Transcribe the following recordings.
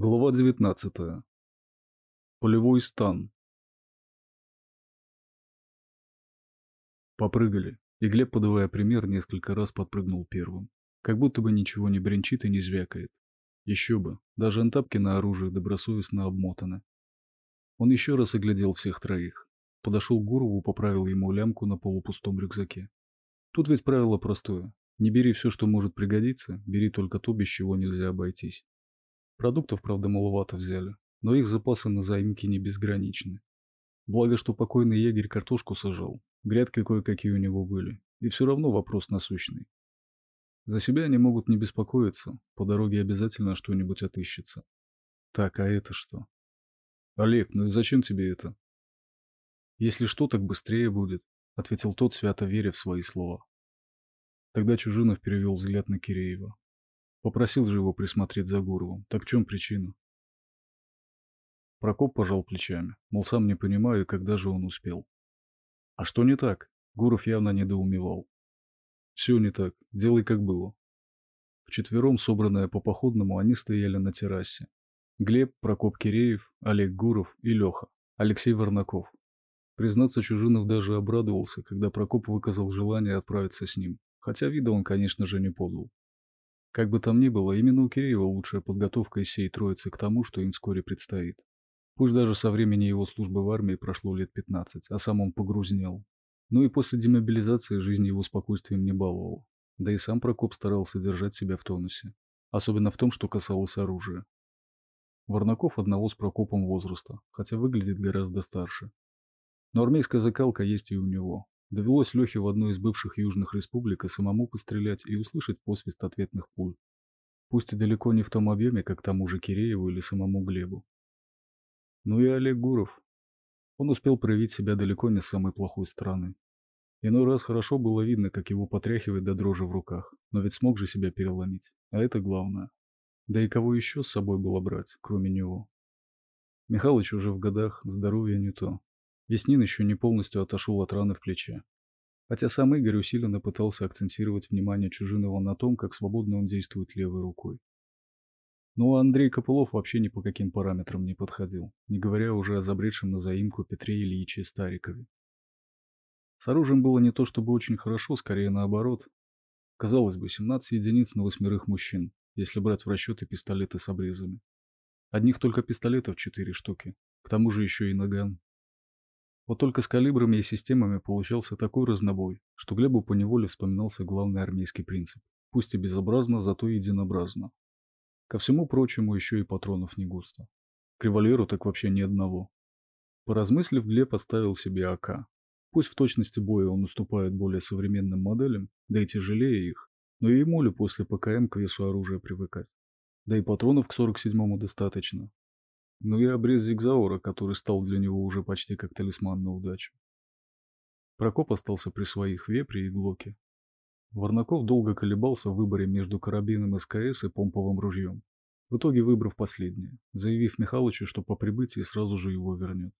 Глава 19. Полевой стан. Попрыгали, и Глеб, подавая пример, несколько раз подпрыгнул первым. Как будто бы ничего не бренчит и не звякает. Еще бы, даже антапки на оружие добросовестно обмотаны. Он еще раз оглядел всех троих. Подошел к Гурову, поправил ему лямку на полупустом рюкзаке. Тут ведь правило простое. Не бери все, что может пригодиться, бери только то, без чего нельзя обойтись. Продуктов, правда, маловато взяли, но их запасы на заимки не безграничны. Благо, что покойный егерь картошку сажал, грядки кое-какие у него были, и все равно вопрос насущный. За себя они могут не беспокоиться, по дороге обязательно что-нибудь отыщется. Так, а это что? Олег, ну и зачем тебе это? Если что, так быстрее будет, ответил тот, свято веря в свои слова. Тогда Чужинов перевел взгляд на Киреева. Попросил же его присмотреть за Гуровым. Так в чем причина? Прокоп пожал плечами. Мол, сам не понимаю, когда же он успел. А что не так? Гуров явно недоумевал. Все не так. Делай как было. Вчетвером, собранные по походному, они стояли на террасе. Глеб, Прокоп Киреев, Олег Гуров и Леха, Алексей Варнаков. Признаться, Чужинов даже обрадовался, когда Прокоп выказал желание отправиться с ним, хотя вида он, конечно же, не подал. Как бы там ни было, именно у Киреева лучшая подготовка из всей троицы к тому, что им вскоре предстоит. Пусть даже со времени его службы в армии прошло лет 15, а сам он погрузнел. Ну и после демобилизации жизнь его спокойствием не баловала. Да и сам Прокоп старался держать себя в тонусе. Особенно в том, что касалось оружия. Варнаков одного с Прокопом возраста, хотя выглядит гораздо старше. Но армейская закалка есть и у него. Довелось Лехе в одной из бывших южных республик и самому пострелять и услышать посвист ответных пуль. Пусть и далеко не в том объеме, как тому же Кирееву или самому Глебу. Ну и Олег Гуров. Он успел проявить себя далеко не с самой плохой стороны. Иной раз хорошо было видно, как его потряхивает до дрожи в руках, но ведь смог же себя переломить, а это главное. Да и кого еще с собой было брать, кроме него? Михалыч уже в годах, здоровье не то. Веснин еще не полностью отошел от раны в плече. Хотя сам Игорь усиленно пытался акцентировать внимание Чужинова на том, как свободно он действует левой рукой. Ну а Андрей Копылов вообще ни по каким параметрам не подходил, не говоря уже о забредшем на заимку Петре Ильиче Старикове. С оружием было не то чтобы очень хорошо, скорее наоборот. Казалось бы, 17 единиц на восьмерых мужчин, если брать в расчеты пистолеты с обрезами. Одних только пистолетов 4 штуки, к тому же еще и наган. Вот только с калибрами и системами получался такой разнобой, что Глебу поневоле вспоминался главный армейский принцип. Пусть и безобразно, зато единообразно. Ко всему прочему еще и патронов не густо. К револьверу так вообще ни одного. Поразмыслив, Глеб оставил себе АК. Пусть в точности боя он уступает более современным моделям, да и тяжелее их, но и ему ли после ПКМ к весу оружия привыкать? Да и патронов к 47-му достаточно, ну и обрез Зигзаура, который стал для него уже почти как талисман на удачу. Прокоп остался при своих вепре и глоке. Варнаков долго колебался в выборе между карабином СКС и помповым ружьем, в итоге выбрав последнее, заявив Михалычу, что по прибытии сразу же его вернет.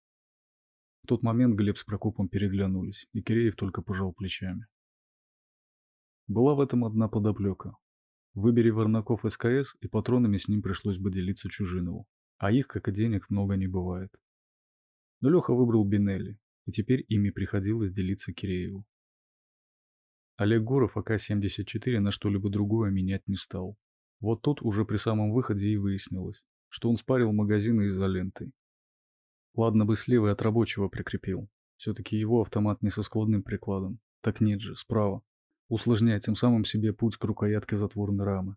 В тот момент Глеб с Прокопом переглянулись, и Киреев только пожал плечами. Была в этом одна подоплека. Выбери Варнаков СКС, и патронами с ним пришлось бы делиться Чужинову а их, как и денег, много не бывает. Но Леха выбрал Бинелли, и теперь ими приходилось делиться Кирееву. Олег Гуров АК-74 на что-либо другое менять не стал. Вот тут уже при самом выходе и выяснилось, что он спарил магазины изолентой. Ладно бы слева от рабочего прикрепил. Все-таки его автомат не со складным прикладом. Так нет же, справа. Усложняя тем самым себе путь к рукоятке затворной рамы.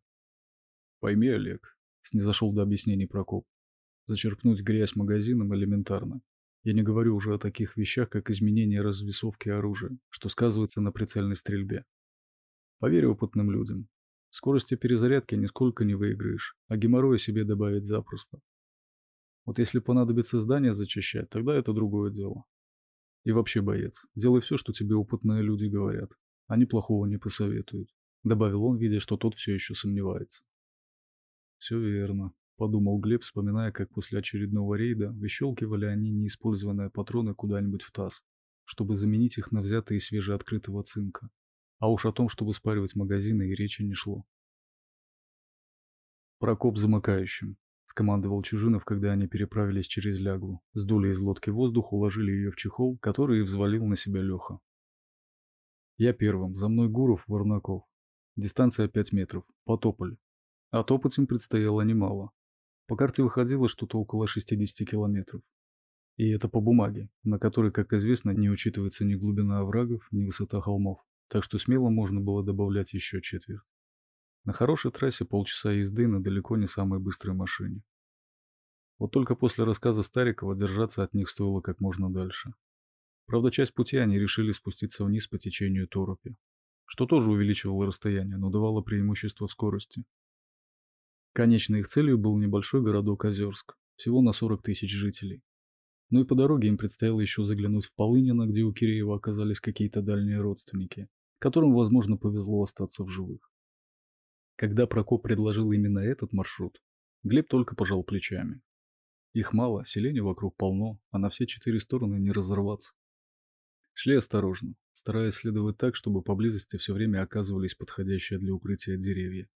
Пойми, Олег, снизошел до объяснений Прокоп. Зачерпнуть грязь магазином элементарно. Я не говорю уже о таких вещах, как изменение развесовки оружия, что сказывается на прицельной стрельбе. Поверь опытным людям. Скорости перезарядки нисколько не выиграешь, а геморроя себе добавить запросто. Вот если понадобится здание зачищать, тогда это другое дело. И вообще, боец, делай все, что тебе опытные люди говорят. Они плохого не посоветуют. Добавил он, видя, что тот все еще сомневается. Все верно подумал Глеб, вспоминая, как после очередного рейда выщелкивали они неиспользованные патроны куда-нибудь в таз, чтобы заменить их на взятые свежеоткрытого цинка. А уж о том, чтобы спаривать магазины, и речи не шло. Прокоп замыкающим, скомандовал Чужинов, когда они переправились через Лягву, сдули из лодки воздух, уложили ее в чехол, который и взвалил на себя Леха. Я первым, за мной Гуров, Варнаков. Дистанция 5 метров, потопали. А топать им предстояло немало. По карте выходило что-то около 60 километров. И это по бумаге, на которой, как известно, не учитывается ни глубина оврагов, ни высота холмов, так что смело можно было добавлять еще четверть. На хорошей трассе полчаса езды на далеко не самой быстрой машине. Вот только после рассказа Старикова держаться от них стоило как можно дальше. Правда, часть пути они решили спуститься вниз по течению торопи, что тоже увеличивало расстояние, но давало преимущество в скорости. Конечной их целью был небольшой городок Озерск, всего на 40 тысяч жителей. Но и по дороге им предстояло еще заглянуть в Полынино, где у Киреева оказались какие-то дальние родственники, которым, возможно, повезло остаться в живых. Когда Прокоп предложил именно этот маршрут, Глеб только пожал плечами. Их мало, селения вокруг полно, а на все четыре стороны не разорваться. Шли осторожно, стараясь следовать так, чтобы поблизости все время оказывались подходящие для укрытия деревья.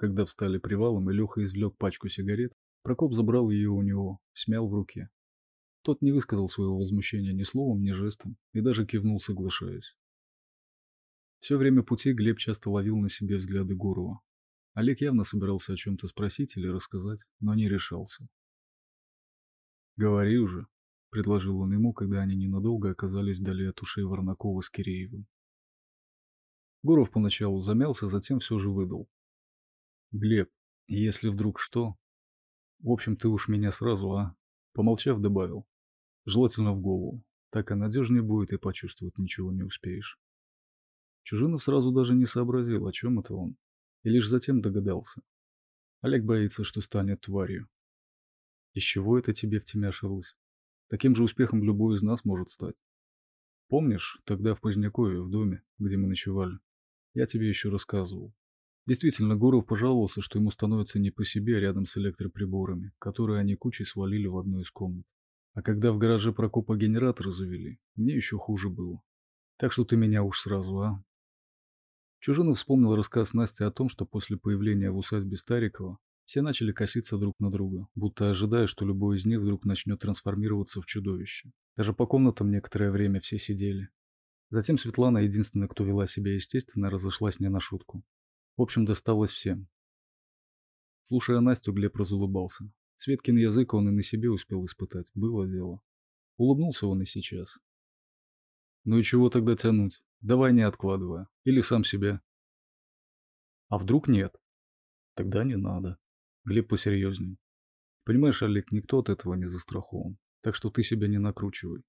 Когда встали привалом и Леха извлек пачку сигарет, Прокоп забрал ее у него, смял в руке. Тот не высказал своего возмущения ни словом, ни жестом и даже кивнул, соглашаясь. Все время пути Глеб часто ловил на себе взгляды Гурова. Олег явно собирался о чем-то спросить или рассказать, но не решался. «Говори уже», — предложил он ему, когда они ненадолго оказались вдали от ушей Варнакова с Киреевым. Гуров поначалу замялся, затем все же выдал. «Глеб, если вдруг что...» «В общем, ты уж меня сразу, а?» Помолчав, добавил. «Желательно в голову. Так и надежнее будет, и почувствовать ничего не успеешь». Чужинов сразу даже не сообразил, о чем это он, и лишь затем догадался. Олег боится, что станет тварью. Из чего это тебе втемяшилось? Таким же успехом любой из нас может стать. Помнишь, тогда в Позднякове, в доме, где мы ночевали? Я тебе еще рассказывал. Действительно, Гуров пожаловался, что ему становится не по себе рядом с электроприборами, которые они кучей свалили в одну из комнат. А когда в гараже Прокопа генератор завели, мне еще хуже было. Так что ты меня уж сразу, а? Чужинов вспомнил рассказ Насти о том, что после появления в усадьбе Старикова все начали коситься друг на друга, будто ожидая, что любой из них вдруг начнет трансформироваться в чудовище. Даже по комнатам некоторое время все сидели. Затем Светлана, единственная, кто вела себя естественно, разошлась не на шутку. В общем, досталось всем. Слушая Настю, Глеб разулыбался. Светкин язык он и на себе успел испытать. Было дело. Улыбнулся он и сейчас. Ну и чего тогда тянуть? Давай не откладывая. Или сам себя. А вдруг нет? Тогда не надо. Глеб посерьезней. Понимаешь, Олег, никто от этого не застрахован. Так что ты себя не накручивай.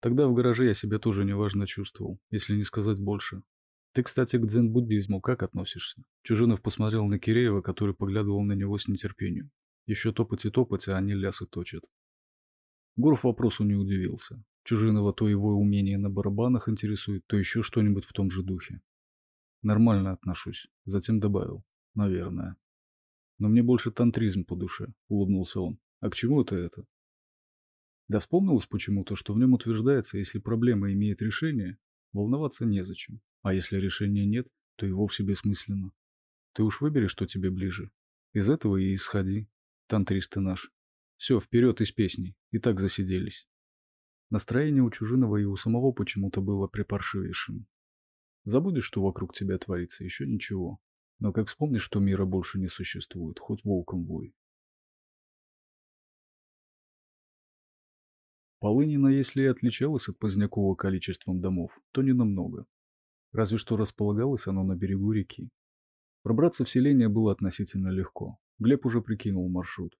Тогда в гараже я себя тоже неважно чувствовал, если не сказать больше. Ты, кстати, к дзен-буддизму как относишься? Чужинов посмотрел на Киреева, который поглядывал на него с нетерпением. Еще топать и топать, а они лясы точат. Гуров вопросу не удивился. Чужинова то его умение на барабанах интересует, то еще что-нибудь в том же духе. Нормально отношусь. Затем добавил. Наверное. Но мне больше тантризм по душе, улыбнулся он. А к чему это это? Да вспомнилось почему-то, что в нем утверждается, если проблема имеет решение, волноваться незачем. А если решения нет, то и вовсе бессмысленно. Ты уж выбери, что тебе ближе. Из этого и исходи. Тантрист наш. Все, вперед из песней. И так засиделись. Настроение у Чужинова и у самого почему-то было припаршивейшим. Забудешь, что вокруг тебя творится, еще ничего. Но как вспомнишь, что мира больше не существует, хоть волком вой. Полынина, если и отличалась от Позднякова количеством домов, то не намного. Разве что располагалось оно на берегу реки. Пробраться в селение было относительно легко. Глеб уже прикинул маршрут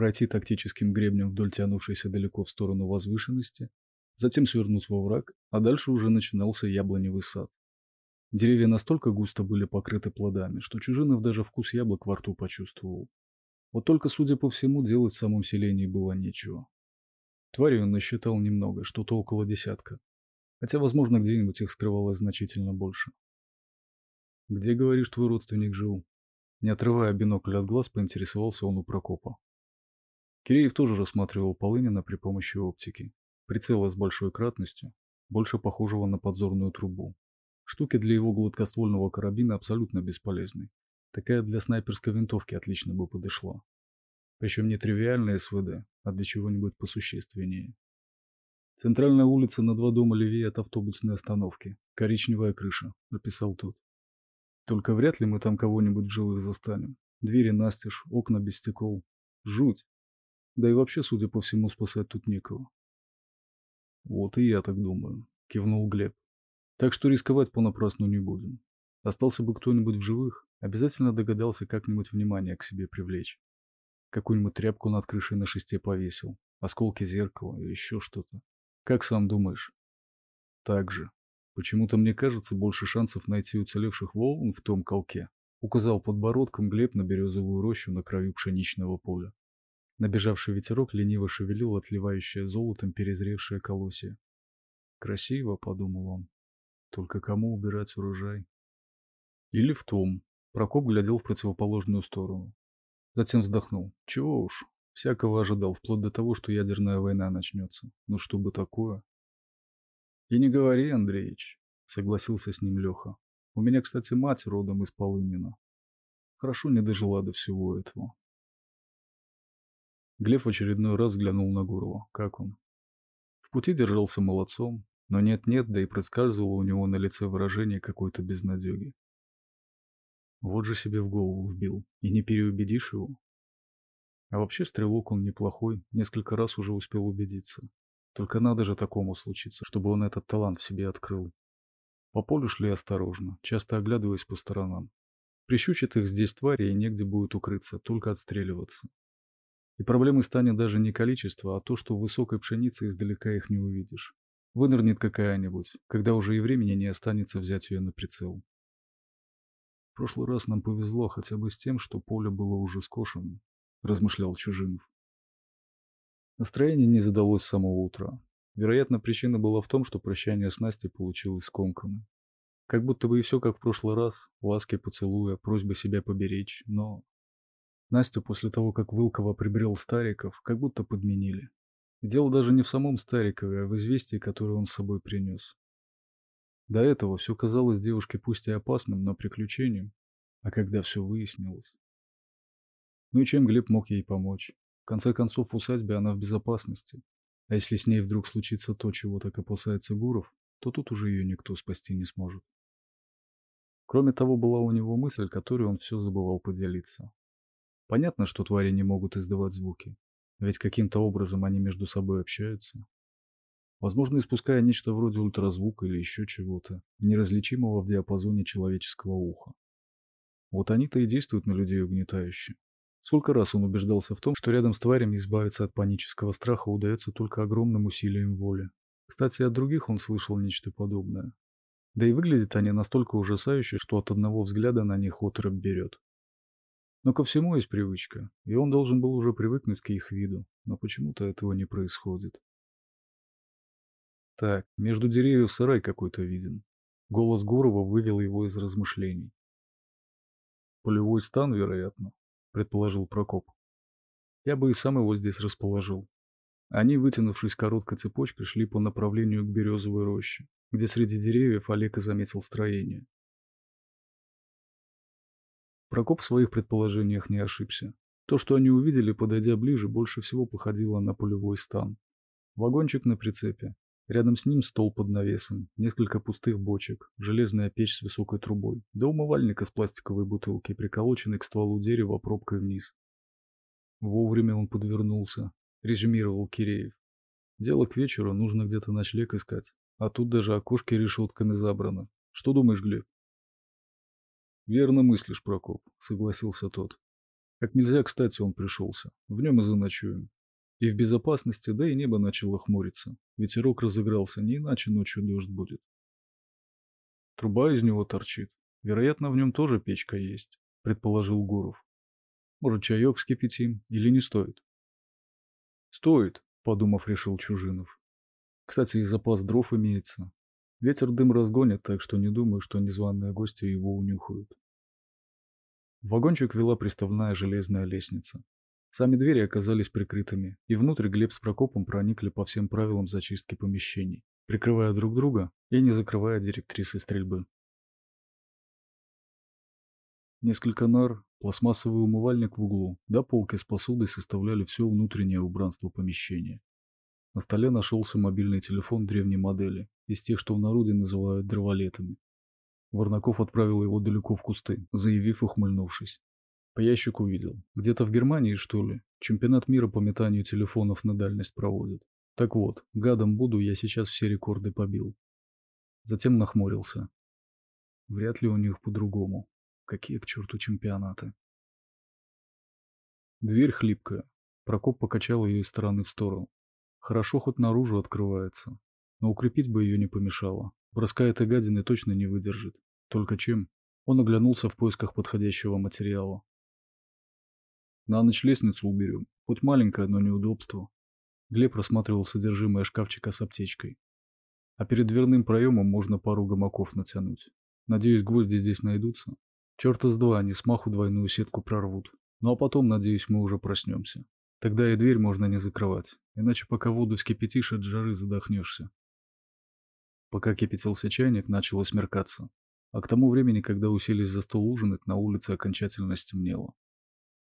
пройти тактическим гребнем вдоль тянувшейся далеко в сторону возвышенности, затем свернуть во враг, а дальше уже начинался яблоневый сад. Деревья настолько густо были покрыты плодами, что Чужинов даже вкус яблок во рту почувствовал. Вот только, судя по всему, делать в самом селении было нечего. Тварей он насчитал немного, что-то около десятка. Хотя, возможно, где-нибудь их скрывалось значительно больше. «Где, говоришь, твой родственник жил?» Не отрывая бинокль от глаз, поинтересовался он у Прокопа. Киреев тоже рассматривал Полынина при помощи оптики. Прицела с большой кратностью, больше похожего на подзорную трубу. Штуки для его гладкоствольного карабина абсолютно бесполезны. Такая для снайперской винтовки отлично бы подошла. Причем не тривиальная СВД, а для чего-нибудь посущественнее. Центральная улица на два дома левее от автобусной остановки. Коричневая крыша, написал тот. Только вряд ли мы там кого-нибудь живых застанем. Двери настежь, окна без стекол. Жуть. Да и вообще, судя по всему, спасать тут некого. Вот и я так думаю, кивнул Глеб. Так что рисковать понапрасну не будем. Остался бы кто-нибудь в живых, обязательно догадался как-нибудь внимание к себе привлечь. Какую-нибудь тряпку над крышей на шесте повесил, осколки зеркала или еще что-то. Как сам думаешь? Так же. Почему-то мне кажется, больше шансов найти уцелевших волн в том колке. Указал подбородком Глеб на березовую рощу на краю пшеничного поля. Набежавший ветерок лениво шевелил отливающее золотом перезревшее колосье. Красиво, подумал он. Только кому убирать урожай? Или в том. Прокоп глядел в противоположную сторону. Затем вздохнул. Чего уж, всякого ожидал, вплоть до того, что ядерная война начнется. Ну что бы такое? И не говори, Андреич, согласился с ним Леха. У меня, кстати, мать родом из Полынина. Хорошо не дожила до всего этого. Глеб очередной раз глянул на Гурова. Как он? В пути держался молодцом, но нет-нет, да и проскальзывало у него на лице выражение какой-то безнадеги. Вот же себе в голову вбил. И не переубедишь его. А вообще стрелок он неплохой, несколько раз уже успел убедиться. Только надо же такому случиться, чтобы он этот талант в себе открыл. По полю шли осторожно, часто оглядываясь по сторонам. Прищучат их здесь твари и негде будет укрыться, только отстреливаться. И проблемой станет даже не количество, а то, что в высокой пшенице издалека их не увидишь. Вынырнет какая-нибудь, когда уже и времени не останется взять ее на прицел. В прошлый раз нам повезло хотя бы с тем, что поле было уже скошено, размышлял Чужинов. Настроение не задалось с самого утра. Вероятно, причина была в том, что прощание с Настей получилось скомканным. Как будто бы и все как в прошлый раз, ласки поцелуя, просьба себя поберечь, но... Настю после того, как Вылкова прибрел Стариков, как будто подменили. И дело даже не в самом Старикове, а в известии, которое он с собой принес. До этого все казалось девушке пусть и опасным, но приключением. А когда все выяснилось... Ну и чем Глеб мог ей помочь? В конце концов, в усадьбе она в безопасности. А если с ней вдруг случится то, чего так опасается Гуров, то тут уже ее никто спасти не сможет. Кроме того, была у него мысль, которой он все забывал поделиться. Понятно, что твари не могут издавать звуки, ведь каким-то образом они между собой общаются. Возможно, испуская нечто вроде ультразвука или еще чего-то, неразличимого в диапазоне человеческого уха. Вот они-то и действуют на людей угнетающе. Сколько раз он убеждался в том, что рядом с тварями избавиться от панического страха удается только огромным усилием воли. Кстати, от других он слышал нечто подобное. Да и выглядят они настолько ужасающе, что от одного взгляда на них отрыв берет. Но ко всему есть привычка, и он должен был уже привыкнуть к их виду, но почему-то этого не происходит. Так, между деревьев сарай какой-то виден. Голос Гурова вывел его из размышлений. Полевой стан, вероятно, предположил Прокоп. Я бы и сам его здесь расположил. Они, вытянувшись короткой цепочкой, шли по направлению к березовой роще, где среди деревьев Олег и заметил строение. Прокоп в своих предположениях не ошибся. То, что они увидели, подойдя ближе, больше всего походило на полевой стан. Вагончик на прицепе. Рядом с ним стол под навесом, несколько пустых бочек, железная печь с высокой трубой, да умывальник из пластиковой бутылки, приколоченный к стволу дерева пробкой вниз. Вовремя он подвернулся, резюмировал Киреев. Дело к вечеру, нужно где-то ночлег искать, а тут даже окошки решетками забраны. Что думаешь, Глеб? Верно мыслишь, Прокоп, согласился тот. Как нельзя, кстати, он пришелся. В нем и заночуем. И в безопасности, да и небо начало хмуриться. Ветерок разыгрался, не иначе ночью дождь будет. Труба из него торчит. Вероятно, в нем тоже печка есть, предположил Гуров. Может, чаек вскипятим или не стоит? Стоит, подумав, решил Чужинов. Кстати, и запас дров имеется. Ветер дым разгонит, так что не думаю, что незваные гости его унюхают. В вагончик вела приставная железная лестница. Сами двери оказались прикрытыми, и внутрь Глеб с Прокопом проникли по всем правилам зачистки помещений, прикрывая друг друга и не закрывая директрисы стрельбы. Несколько нар, пластмассовый умывальник в углу, да полки с посудой составляли все внутреннее убранство помещения. На столе нашелся мобильный телефон древней модели, из тех, что в народе называют дроволетами. Варнаков отправил его далеко в кусты, заявив, ухмыльнувшись. По ящику видел. Где-то в Германии, что ли, чемпионат мира по метанию телефонов на дальность проводят. Так вот, гадом буду, я сейчас все рекорды побил. Затем нахмурился. Вряд ли у них по-другому. Какие к черту чемпионаты. Дверь хлипкая. Прокоп покачал ее из стороны в сторону. Хорошо хоть наружу открывается. Но укрепить бы ее не помешало. Броска этой гадины точно не выдержит. Только чем? Он оглянулся в поисках подходящего материала. На ночь лестницу уберем. Хоть маленькое, но неудобство. Глеб рассматривал содержимое шкафчика с аптечкой. А перед дверным проемом можно пару гамаков натянуть. Надеюсь, гвозди здесь найдутся. Черта с два, они смаху двойную сетку прорвут. Ну а потом, надеюсь, мы уже проснемся. Тогда и дверь можно не закрывать, иначе пока воду скипятишь, от жары задохнешься. Пока кипятился чайник, начало смеркаться. А к тому времени, когда уселись за стол ужинать, на улице окончательно стемнело.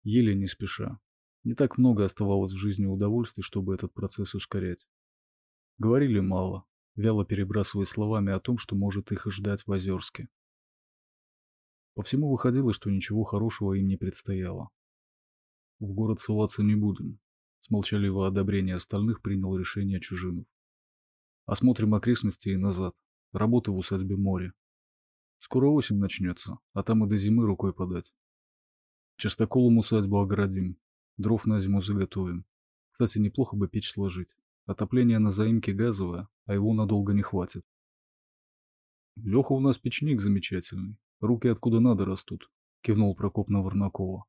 Еле не спеша. Не так много оставалось в жизни удовольствий, чтобы этот процесс ускорять. Говорили мало, вяло перебрасывая словами о том, что может их ждать в Озерске. По всему выходило, что ничего хорошего им не предстояло. В город ссылаться не будем. С молчаливого одобрения остальных принял решение Чужинов. Осмотрим окрестности и назад. Работа в усадьбе море. Скоро осень начнется, а там и до зимы рукой подать. Частоколом усадьбу огородим. Дров на зиму заготовим. Кстати, неплохо бы печь сложить. Отопление на заимке газовое, а его надолго не хватит. Леха у нас печник замечательный. Руки откуда надо растут, кивнул Прокоп на Варнакова.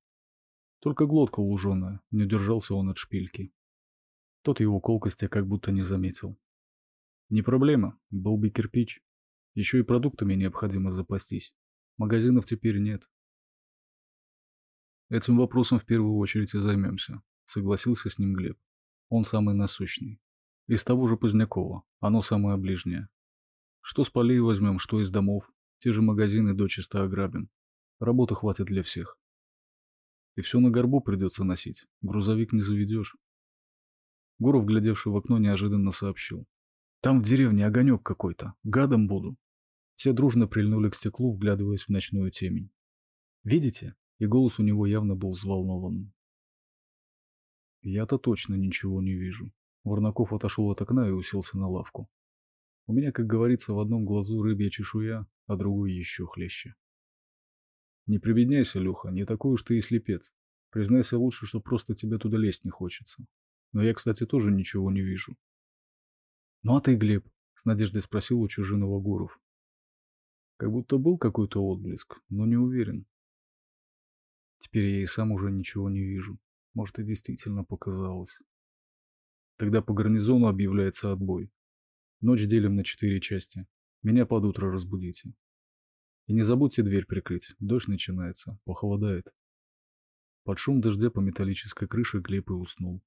Только глотка луженая, не удержался он от шпильки. Тот его колкости как будто не заметил. Не проблема, был бы кирпич. Еще и продуктами необходимо запастись. Магазинов теперь нет. Этим вопросом в первую очередь и займемся, согласился с ним Глеб. Он самый насущный. Из того же Позднякова, оно самое ближнее. Что с полей возьмем, что из домов, те же магазины дочисто ограбим. Работы хватит для всех. И все на горбу придется носить, грузовик не заведешь. Гуров, глядевший в окно, неожиданно сообщил. Там в деревне огонек какой-то, гадом буду. Все дружно прильнули к стеклу, вглядываясь в ночную темень. Видите? И голос у него явно был взволнованным. Я-то точно ничего не вижу. Варнаков отошел от окна и уселся на лавку. У меня, как говорится, в одном глазу рыбья чешуя, а другой еще хлеще. Не прибедняйся, Леха, не такой уж ты и слепец. Признайся лучше, что просто тебе туда лезть не хочется. Но я, кстати, тоже ничего не вижу. Ну а ты, Глеб? С надеждой спросил у чужиного Гуров. Как будто был какой-то отблеск, но не уверен. Теперь я и сам уже ничего не вижу. Может, и действительно показалось. Тогда по гарнизону объявляется отбой. Ночь делим на четыре части. Меня под утро разбудите. И не забудьте дверь прикрыть. Дождь начинается. Похолодает. Под шум дождя по металлической крыше Глеб и уснул.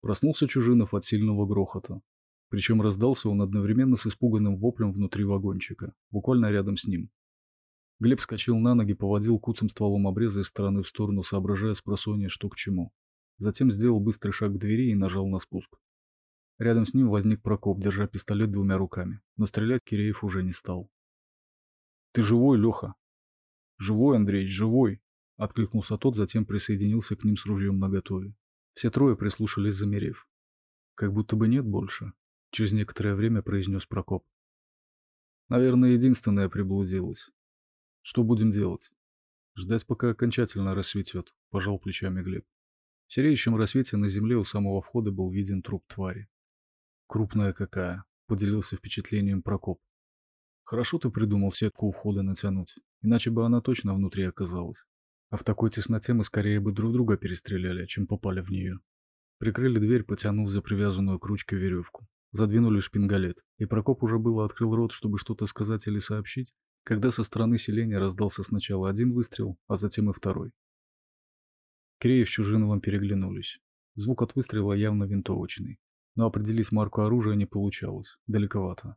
Проснулся Чужинов от сильного грохота. Причем раздался он одновременно с испуганным воплем внутри вагончика, буквально рядом с ним. Глеб скачал на ноги, поводил куцым стволом обреза из стороны в сторону, соображая с просонья, что к чему. Затем сделал быстрый шаг к двери и нажал на спуск. Рядом с ним возник Прокоп, держа пистолет двумя руками, но стрелять Киреев уже не стал. «Ты живой, Леха?» «Живой, Андрей, живой!» — откликнулся тот, затем присоединился к ним с ружьем наготове. Все трое прислушались, замерев. «Как будто бы нет больше», — через некоторое время произнес Прокоп. «Наверное, единственное приблудилось. Что будем делать?» «Ждать, пока окончательно рассветет», — пожал плечами Глеб. В сереющем рассвете на земле у самого входа был виден труп твари. «Крупная какая», — поделился впечатлением Прокоп. «Хорошо ты придумал сетку у входа натянуть, иначе бы она точно внутри оказалась. А в такой тесноте мы скорее бы друг друга перестреляли, чем попали в нее. Прикрыли дверь, потянув за привязанную к ручке веревку. Задвинули шпингалет, и Прокоп уже было открыл рот, чтобы что-то сказать или сообщить, когда со стороны селения раздался сначала один выстрел, а затем и второй. Киреев с Чужиновым переглянулись. Звук от выстрела явно винтовочный, но определить марку оружия не получалось, далековато.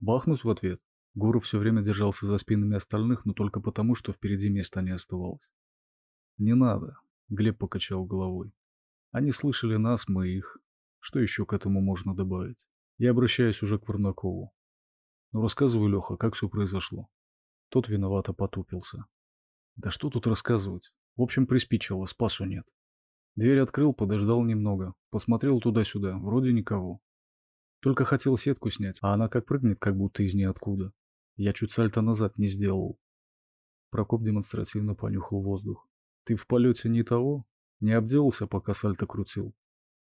«Бахнуть в ответ?» Гуров все время держался за спинами остальных, но только потому, что впереди места не оставалось. «Не надо», — Глеб покачал головой. «Они слышали нас, мы их. Что еще к этому можно добавить? Я обращаюсь уже к Варнакову. Ну рассказывай, Леха, как все произошло?» Тот виновато потупился. «Да что тут рассказывать? В общем, приспичило, спасу нет. Дверь открыл, подождал немного, посмотрел туда-сюда, вроде никого. Только хотел сетку снять, а она как прыгнет, как будто из ниоткуда. Я чуть сальто назад не сделал. Прокоп демонстративно понюхал воздух. Ты в полете не того? Не обделался, пока сальто крутил?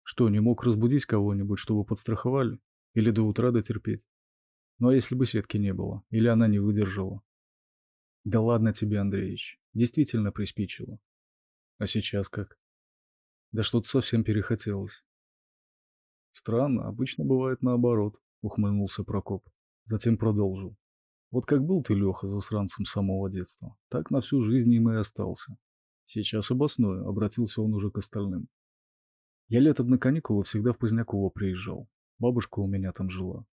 Что, не мог разбудить кого-нибудь, чтобы подстраховали? Или до утра дотерпеть? Ну а если бы сетки не было? Или она не выдержала? Да ладно тебе, Андреевич. Действительно приспичило. А сейчас как? Да что-то совсем перехотелось. Странно, обычно бывает наоборот, ухмыльнулся Прокоп. Затем продолжил. Вот как был ты, Леха, засранцем самого детства, так на всю жизнь им и остался. Сейчас обосную, обратился он уже к остальным. Я летом на каникулы всегда в Поздняково приезжал. Бабушка у меня там жила.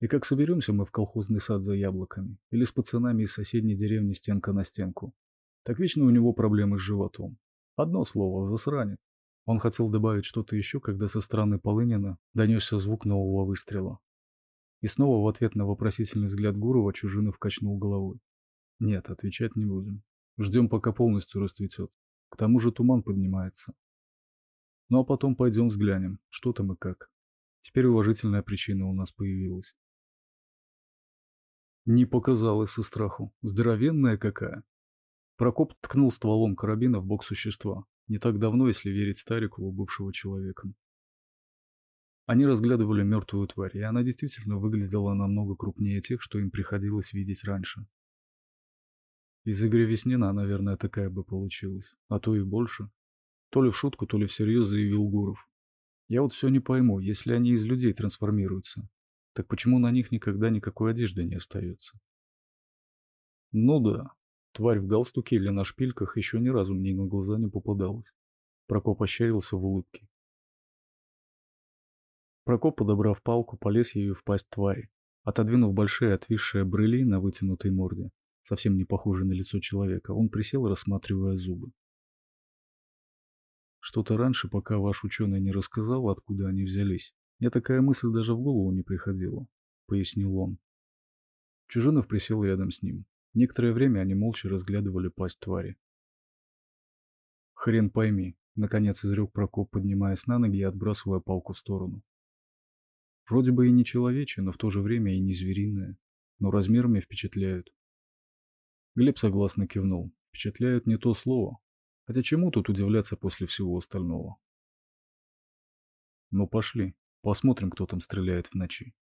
И как соберемся мы в колхозный сад за яблоками, или с пацанами из соседней деревни стенка на стенку, так вечно у него проблемы с животом. Одно слово – засранец. Он хотел добавить что-то еще, когда со стороны Полынина донесся звук нового выстрела. И снова в ответ на вопросительный взгляд Гурова Чужинов качнул головой. Нет, отвечать не будем. Ждем, пока полностью расцветет. К тому же туман поднимается. Ну а потом пойдем взглянем, что там и как. Теперь уважительная причина у нас появилась. Не показалось со страху. Здоровенная какая. Прокоп ткнул стволом карабина в бок существа. Не так давно, если верить Старикову, бывшего человеком. Они разглядывали мертвую тварь, и она действительно выглядела намного крупнее тех, что им приходилось видеть раньше. Из Игоря Веснина, наверное, такая бы получилась, а то и больше. То ли в шутку, то ли всерьез заявил Гуров. Я вот все не пойму, если они из людей трансформируются, так почему на них никогда никакой одежды не остается? Ну да, тварь в галстуке или на шпильках еще ни разу мне на глаза не попадалась. Прокоп ощерился в улыбке. Прокоп, подобрав палку, полез ею в пасть твари. Отодвинув большие отвисшие брыли на вытянутой морде, совсем не похожие на лицо человека, он присел, рассматривая зубы. Что-то раньше, пока ваш ученый не рассказал, откуда они взялись, мне такая мысль даже в голову не приходила, пояснил он. Чужинов присел рядом с ним. Некоторое время они молча разглядывали пасть твари. Хрен пойми, наконец изрек Прокоп, поднимаясь на ноги и отбрасывая палку в сторону. Вроде бы и не человечье, но в то же время и не звериное. Но размерами впечатляют. Глеб согласно кивнул. Впечатляют не то слово. Хотя чему тут удивляться после всего остального? Ну пошли, посмотрим, кто там стреляет в ночи.